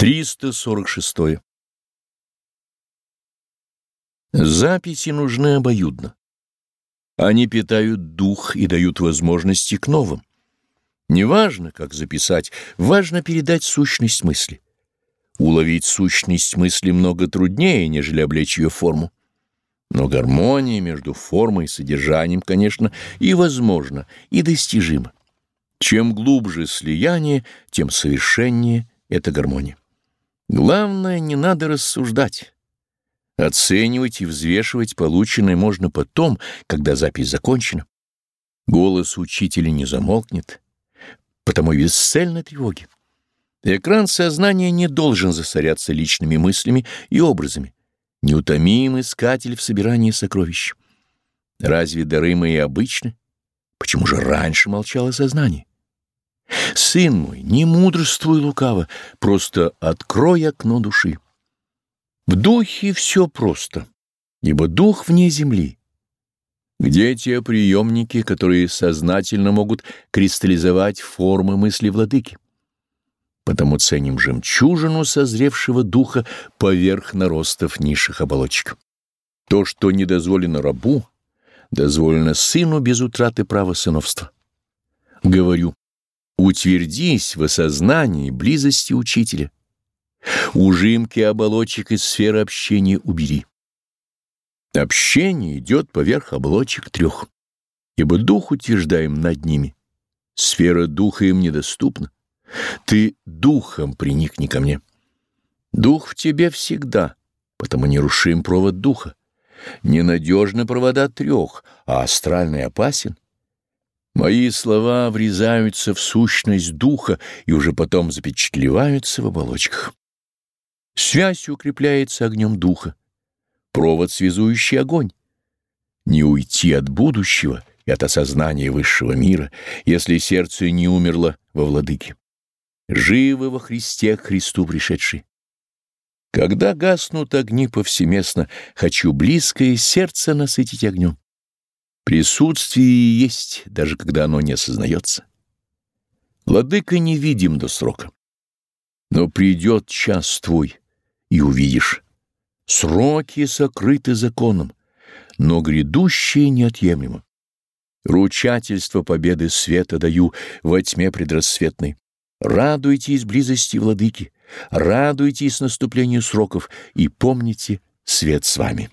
346. Записи нужны обоюдно. Они питают дух и дают возможности к новым. Неважно, как записать, важно передать сущность мысли. Уловить сущность мысли много труднее, нежели облечь ее форму. Но гармония между формой и содержанием, конечно, и возможна, и достижима. Чем глубже слияние, тем совершеннее эта гармония. Главное, не надо рассуждать. Оценивать и взвешивать полученное можно потом, когда запись закончена. Голос учителя не замолкнет, потому и бесцельной тревоги. Экран сознания не должен засоряться личными мыслями и образами. Неутомим искатель в собирании сокровищ. Разве дары мои обычны? Почему же раньше молчало сознание? Сын мой, не мудрствуй лукаво, просто открой окно души. В духе все просто, ибо дух вне земли. Где те приемники, которые сознательно могут кристаллизовать формы мысли владыки? Потому ценим жемчужину созревшего духа поверх наростов низших оболочек. То, что не дозволено рабу, дозволено сыну без утраты права сыновства. Говорю, Утвердись в осознании близости учителя. Ужимки оболочек из сферы общения убери. Общение идет поверх оболочек трех, ибо дух утверждаем над ними. Сфера духа им недоступна. Ты духом приникни ко мне. Дух в тебе всегда, потому нерушим провод духа. Ненадежны провода трех, а астральный опасен. Мои слова врезаются в сущность духа и уже потом запечатлеваются в оболочках. Связь укрепляется огнем духа, провод, связующий огонь. Не уйти от будущего и от осознания высшего мира, если сердце не умерло во владыке. Живы во Христе Христу пришедший. Когда гаснут огни повсеместно, хочу близкое сердце насытить огнем. Присутствие есть, даже когда оно не осознается. Владыка невидим до срока. Но придет час твой, и увидишь. Сроки сокрыты законом, но грядущее неотъемлемо. Ручательство победы света даю во тьме предрассветной. Радуйтесь близости владыки, радуйтесь наступлению сроков и помните, свет с вами.